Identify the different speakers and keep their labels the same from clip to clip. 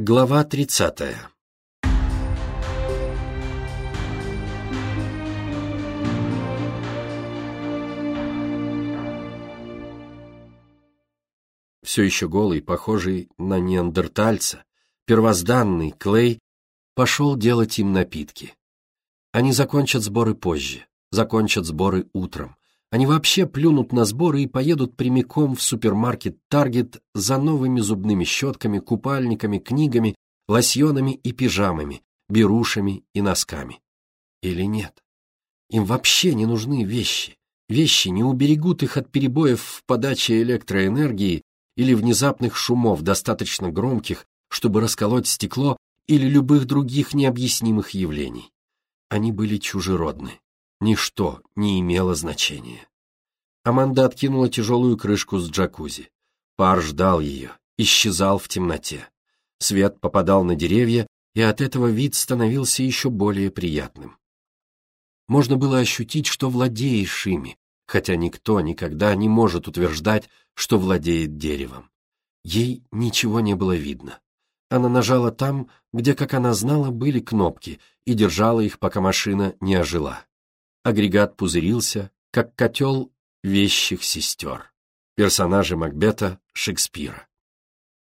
Speaker 1: Глава тридцатая Все еще голый, похожий на неандертальца, первозданный Клей пошел делать им напитки. Они закончат сборы позже, закончат сборы утром. Они вообще плюнут на сборы и поедут прямиком в супермаркет Таргет за новыми зубными щетками, купальниками, книгами, лосьонами и пижамами, берушами и носками. Или нет? Им вообще не нужны вещи. Вещи не уберегут их от перебоев в подаче электроэнергии или внезапных шумов, достаточно громких, чтобы расколоть стекло или любых других необъяснимых явлений. Они были чужеродны. Ничто не имело значения. Аманда откинула тяжелую крышку с джакузи. Пар ждал ее, исчезал в темноте. Свет попадал на деревья, и от этого вид становился еще более приятным. Можно было ощутить, что владеешь ими, хотя никто никогда не может утверждать, что владеет деревом. Ей ничего не было видно. Она нажала там, где, как она знала, были кнопки, и держала их, пока машина не ожила. Агрегат пузырился, как котел вещих сестер. Персонажи Макбета Шекспира.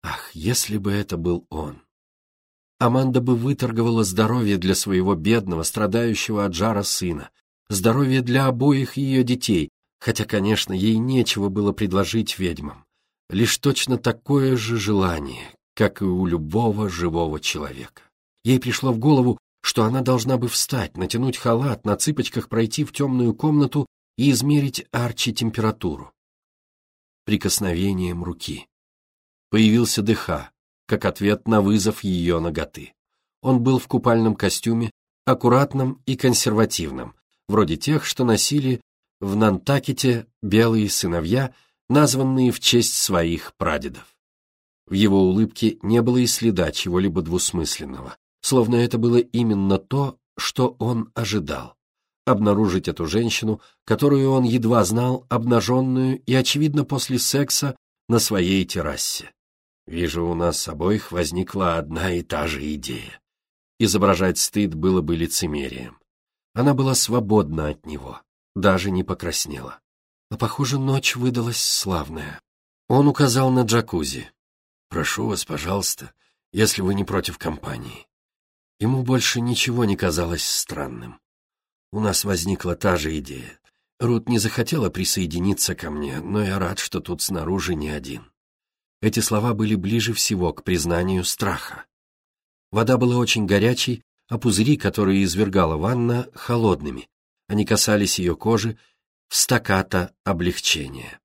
Speaker 1: Ах, если бы это был он! Аманда бы выторговала здоровье для своего бедного, страдающего от жара сына, здоровье для обоих ее детей, хотя, конечно, ей нечего было предложить ведьмам. Лишь точно такое же желание, как и у любого живого человека. Ей пришло в голову, что она должна бы встать, натянуть халат, на цыпочках пройти в темную комнату и измерить Арчи температуру. Прикосновением руки. Появился дыха, как ответ на вызов ее ноготы. Он был в купальном костюме, аккуратном и консервативном, вроде тех, что носили в Нантакете белые сыновья, названные в честь своих прадедов. В его улыбке не было и следа чего-либо двусмысленного, словно это было именно то, что он ожидал. Обнаружить эту женщину, которую он едва знал, обнаженную и, очевидно, после секса на своей террасе. Вижу, у нас обоих возникла одна и та же идея. Изображать стыд было бы лицемерием. Она была свободна от него, даже не покраснела. А, похоже, ночь выдалась славная. Он указал на джакузи. «Прошу вас, пожалуйста, если вы не против компании. Ему больше ничего не казалось странным. У нас возникла та же идея. Рут не захотела присоединиться ко мне, но я рад, что тут снаружи не один. Эти слова были ближе всего к признанию страха. Вода была очень горячей, а пузыри, которые извергала ванна, холодными. Они касались ее кожи в стаката облегчения.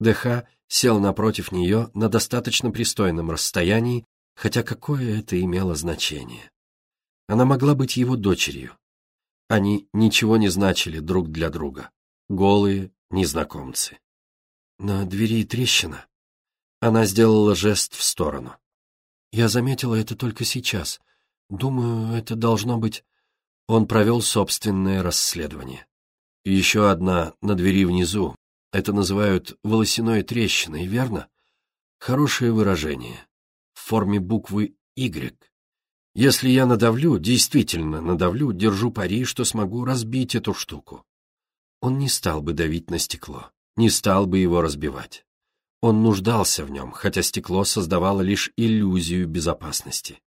Speaker 1: ДХ сел напротив нее на достаточно пристойном расстоянии, хотя какое это имело значение. Она могла быть его дочерью. Они ничего не значили друг для друга. Голые незнакомцы. На двери трещина. Она сделала жест в сторону. Я заметила это только сейчас. Думаю, это должно быть... Он провел собственное расследование. еще одна на двери внизу. Это называют волосяной трещиной, верно? Хорошее выражение. В форме буквы «Y». Если я надавлю, действительно надавлю, держу пари, что смогу разбить эту штуку. Он не стал бы давить на стекло, не стал бы его разбивать. Он нуждался в нем, хотя стекло создавало лишь иллюзию безопасности.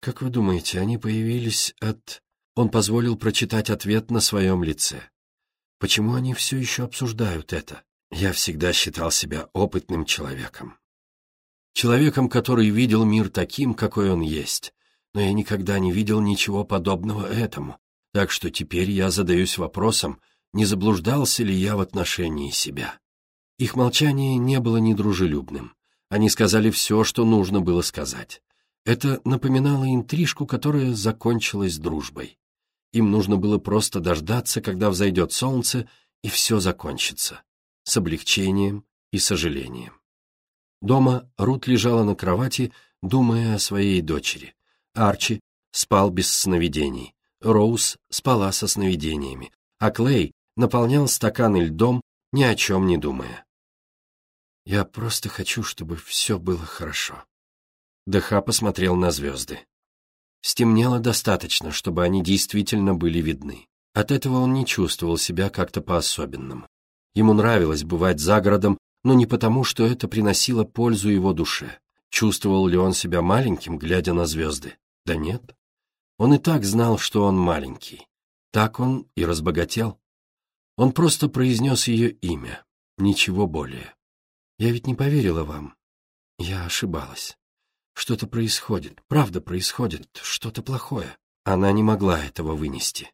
Speaker 1: Как вы думаете, они появились от... Он позволил прочитать ответ на своем лице. Почему они все еще обсуждают это? Я всегда считал себя опытным человеком. Человеком, который видел мир таким, какой он есть. Но я никогда не видел ничего подобного этому. Так что теперь я задаюсь вопросом, не заблуждался ли я в отношении себя. Их молчание не было недружелюбным. Они сказали все, что нужно было сказать. Это напоминало интрижку, которая закончилась дружбой. Им нужно было просто дождаться, когда взойдет солнце, и все закончится. С облегчением и сожалением. Дома Рут лежала на кровати, думая о своей дочери. Арчи спал без сновидений. Роуз спала со сновидениями, а Клей наполнял стаканы льдом, ни о чем не думая. «Я просто хочу, чтобы все было хорошо». Деха посмотрел на звезды. Стемнело достаточно, чтобы они действительно были видны. От этого он не чувствовал себя как-то по-особенному. Ему нравилось бывать за городом, но не потому, что это приносило пользу его душе. Чувствовал ли он себя маленьким, глядя на звезды? Да нет. Он и так знал, что он маленький. Так он и разбогател. Он просто произнес ее имя, ничего более. Я ведь не поверила вам. Я ошибалась. Что-то происходит, правда происходит, что-то плохое. Она не могла этого вынести.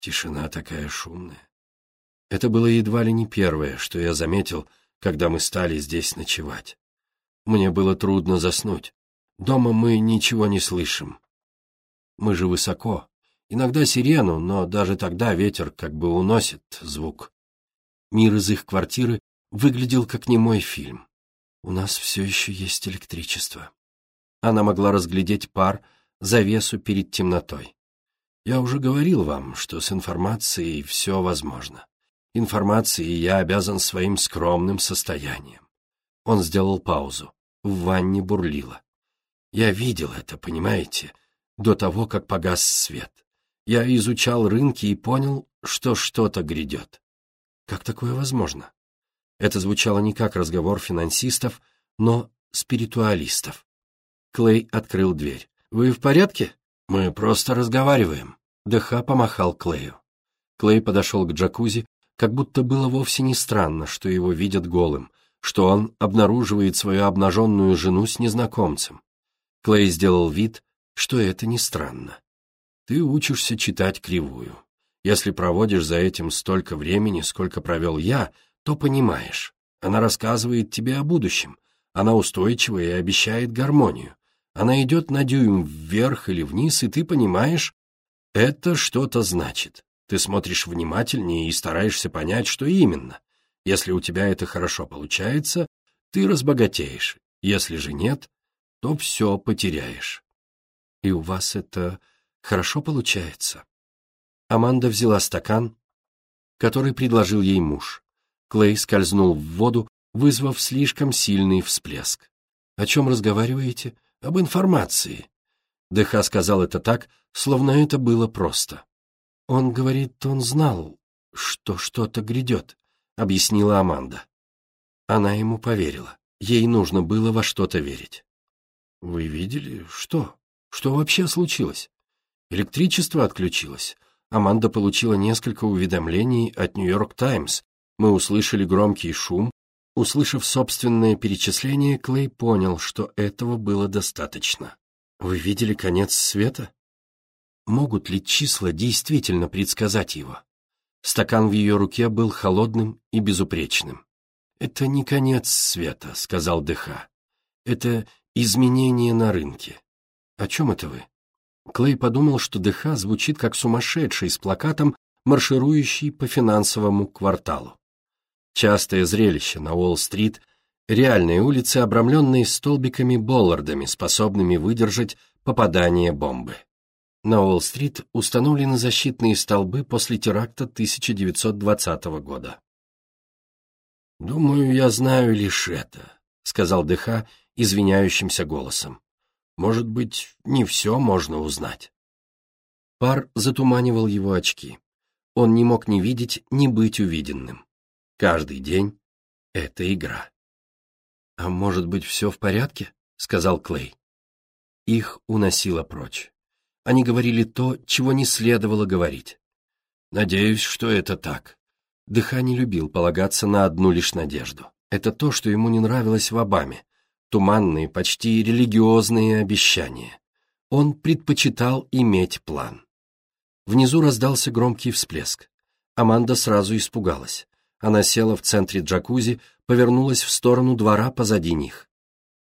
Speaker 1: Тишина такая шумная. Это было едва ли не первое, что я заметил, когда мы стали здесь ночевать. Мне было трудно заснуть. Дома мы ничего не слышим. Мы же высоко. Иногда сирену, но даже тогда ветер как бы уносит звук. Мир из их квартиры выглядел как немой фильм. У нас все еще есть электричество. Она могла разглядеть пар, завесу перед темнотой. Я уже говорил вам, что с информацией все возможно. Информации я обязан своим скромным состоянием. Он сделал паузу. В ванне бурлило. Я видел это, понимаете, до того, как погас свет. Я изучал рынки и понял, что что-то грядет. Как такое возможно? Это звучало не как разговор финансистов, но спиритуалистов. Клей открыл дверь. «Вы в порядке?» «Мы просто разговариваем». ДХ помахал Клею. Клей подошел к джакузи, как будто было вовсе не странно, что его видят голым, что он обнаруживает свою обнаженную жену с незнакомцем. Клей сделал вид, что это не странно. Ты учишься читать кривую. Если проводишь за этим столько времени, сколько провел я, то понимаешь. Она рассказывает тебе о будущем. Она устойчива и обещает гармонию. Она идет на дюйм вверх или вниз, и ты понимаешь, это что-то значит. Ты смотришь внимательнее и стараешься понять, что именно. Если у тебя это хорошо получается, ты разбогатеешь. Если же нет, то все потеряешь. И у вас это хорошо получается. Аманда взяла стакан, который предложил ей муж. Клей скользнул в воду, вызвав слишком сильный всплеск. «О чем разговариваете?» об информации. ДХ сказал это так, словно это было просто. Он говорит, он знал, что что-то грядет, объяснила Аманда. Она ему поверила. Ей нужно было во что-то верить. Вы видели? Что? Что вообще случилось? Электричество отключилось. Аманда получила несколько уведомлений от Нью-Йорк Таймс. Мы услышали громкий шум, Услышав собственное перечисление, Клей понял, что этого было достаточно. Вы видели конец света? Могут ли числа действительно предсказать его? Стакан в ее руке был холодным и безупречным. «Это не конец света», — сказал ДХ. «Это изменение на рынке». «О чем это вы?» Клей подумал, что ДХ звучит как сумасшедший с плакатом, марширующий по финансовому кварталу. Частое зрелище на Уолл-стрит – реальные улицы, обрамленные столбиками-боллардами, способными выдержать попадание бомбы. На Уолл-стрит установлены защитные столбы после теракта 1920 года. «Думаю, я знаю лишь это», — сказал ДХ извиняющимся голосом. «Может быть, не все можно узнать». Пар затуманивал его очки. Он не мог ни видеть, ни быть увиденным. Каждый день — это игра. «А может быть, все в порядке?» — сказал Клей. Их уносило прочь. Они говорили то, чего не следовало говорить. Надеюсь, что это так. Дыха не любил полагаться на одну лишь надежду. Это то, что ему не нравилось в Обаме. Туманные, почти религиозные обещания. Он предпочитал иметь план. Внизу раздался громкий всплеск. Аманда сразу испугалась. Она села в центре джакузи, повернулась в сторону двора позади них.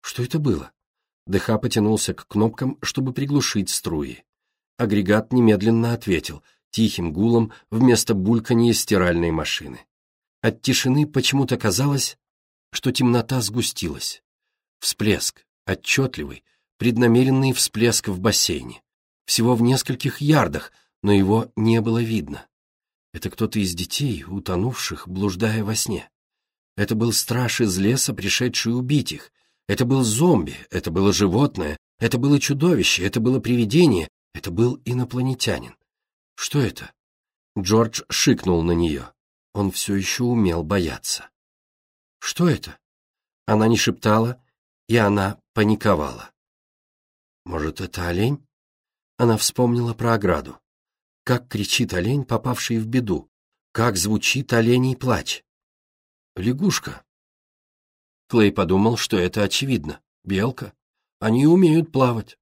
Speaker 1: Что это было? ДХ потянулся к кнопкам, чтобы приглушить струи. Агрегат немедленно ответил, тихим гулом вместо бульканья стиральной машины. От тишины почему-то казалось, что темнота сгустилась. Всплеск, отчетливый, преднамеренный всплеск в бассейне. Всего в нескольких ярдах, но его не было видно. Это кто-то из детей, утонувших, блуждая во сне. Это был страж из леса, пришедший убить их. Это был зомби, это было животное, это было чудовище, это было привидение, это был инопланетянин. Что это? Джордж шикнул на нее. Он все еще умел бояться. Что это? Она не шептала, и она паниковала. Может, это олень? Она вспомнила про ограду. Как кричит олень, попавший в беду. Как звучит оленей плач. Лягушка. Клей подумал, что это очевидно. Белка. Они умеют плавать.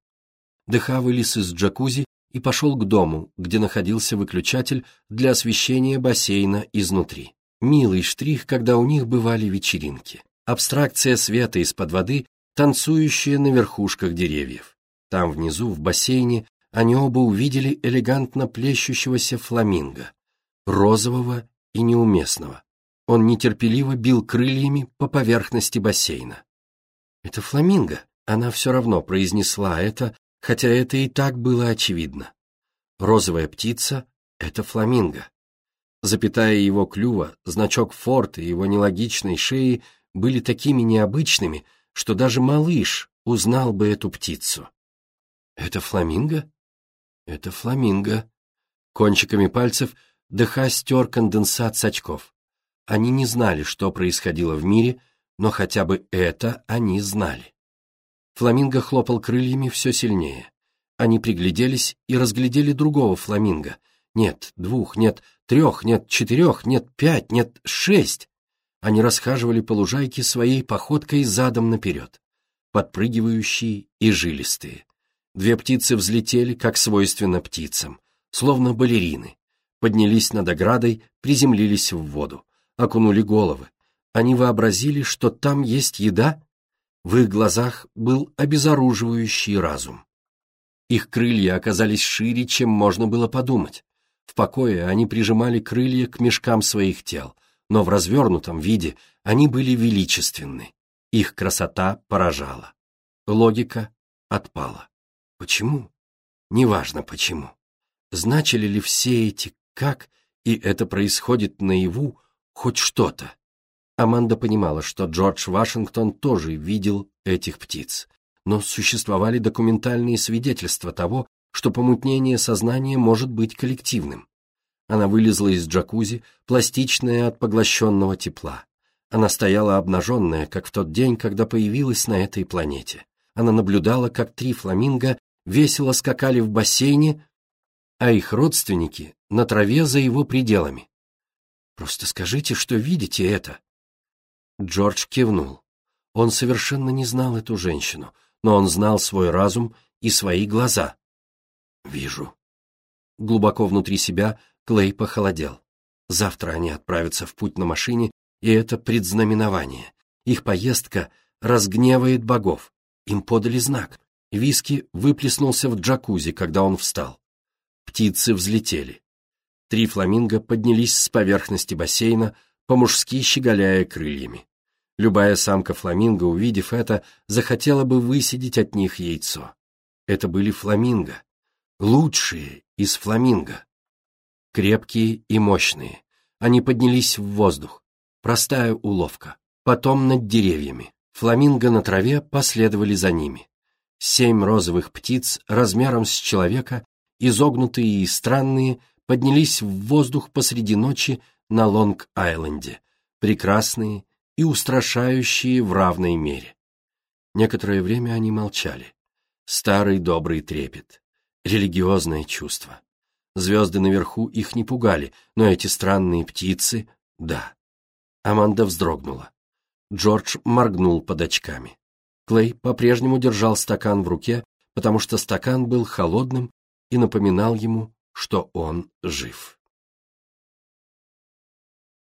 Speaker 1: Дыха вылез из джакузи и пошел к дому, где находился выключатель для освещения бассейна изнутри. Милый штрих, когда у них бывали вечеринки. Абстракция света из-под воды, танцующая на верхушках деревьев. Там внизу, в бассейне, они оба увидели элегантно плещущегося фламинго, розового и неуместного. Он нетерпеливо бил крыльями по поверхности бассейна. «Это фламинго», она все равно произнесла это, хотя это и так было очевидно. Розовая птица — это фламинго. Запятая его клюва, значок форта и его нелогичной шеи были такими необычными, что даже малыш узнал бы эту птицу. «Это фламинго?» «Это фламинго». Кончиками пальцев Дыха стер конденсат с очков. Они не знали, что происходило в мире, но хотя бы это они знали. Фламинго хлопал крыльями все сильнее. Они пригляделись и разглядели другого фламинго. Нет, двух, нет, трех, нет, четырех, нет, пять, нет, шесть. Они расхаживали по лужайке своей походкой задом наперед, подпрыгивающие и жилистые. Две птицы взлетели, как свойственно птицам, словно балерины, поднялись над оградой, приземлились в воду, окунули головы. Они вообразили, что там есть еда? В их глазах был обезоруживающий разум. Их крылья оказались шире, чем можно было подумать. В покое они прижимали крылья к мешкам своих тел, но в развернутом виде они были величественны. Их красота поражала. Логика отпала. Почему? Неважно почему. Значили ли все эти «как» и это происходит наяву хоть что-то? Аманда понимала, что Джордж Вашингтон тоже видел этих птиц, но существовали документальные свидетельства того, что помутнение сознания может быть коллективным. Она вылезла из джакузи, пластичная от поглощенного тепла. Она стояла обнаженная, как в тот день, когда появилась на этой планете. Она наблюдала, как три фламинго весело скакали в бассейне, а их родственники на траве за его пределами. «Просто скажите, что видите это». Джордж кивнул. Он совершенно не знал эту женщину, но он знал свой разум и свои глаза. «Вижу». Глубоко внутри себя Клей похолодел. Завтра они отправятся в путь на машине, и это предзнаменование. Их поездка разгневает богов. Им подали знак. Виски выплеснулся в джакузи, когда он встал. Птицы взлетели. Три фламинго поднялись с поверхности бассейна, по-мужски щеголяя крыльями. Любая самка фламинго, увидев это, захотела бы высидеть от них яйцо. Это были фламинго, лучшие из фламинго. Крепкие и мощные. Они поднялись в воздух. Простая уловка. Потом над деревьями. Фламинго на траве последовали за ними. Семь розовых птиц размером с человека, изогнутые и странные, поднялись в воздух посреди ночи на Лонг-Айленде, прекрасные и устрашающие в равной мере. Некоторое время они молчали. Старый добрый трепет, религиозное чувство. Звезды наверху их не пугали, но эти странные птицы — да. Аманда вздрогнула. Джордж моргнул под очками. Клей по-прежнему держал стакан в руке, потому что стакан был холодным и напоминал ему, что он жив.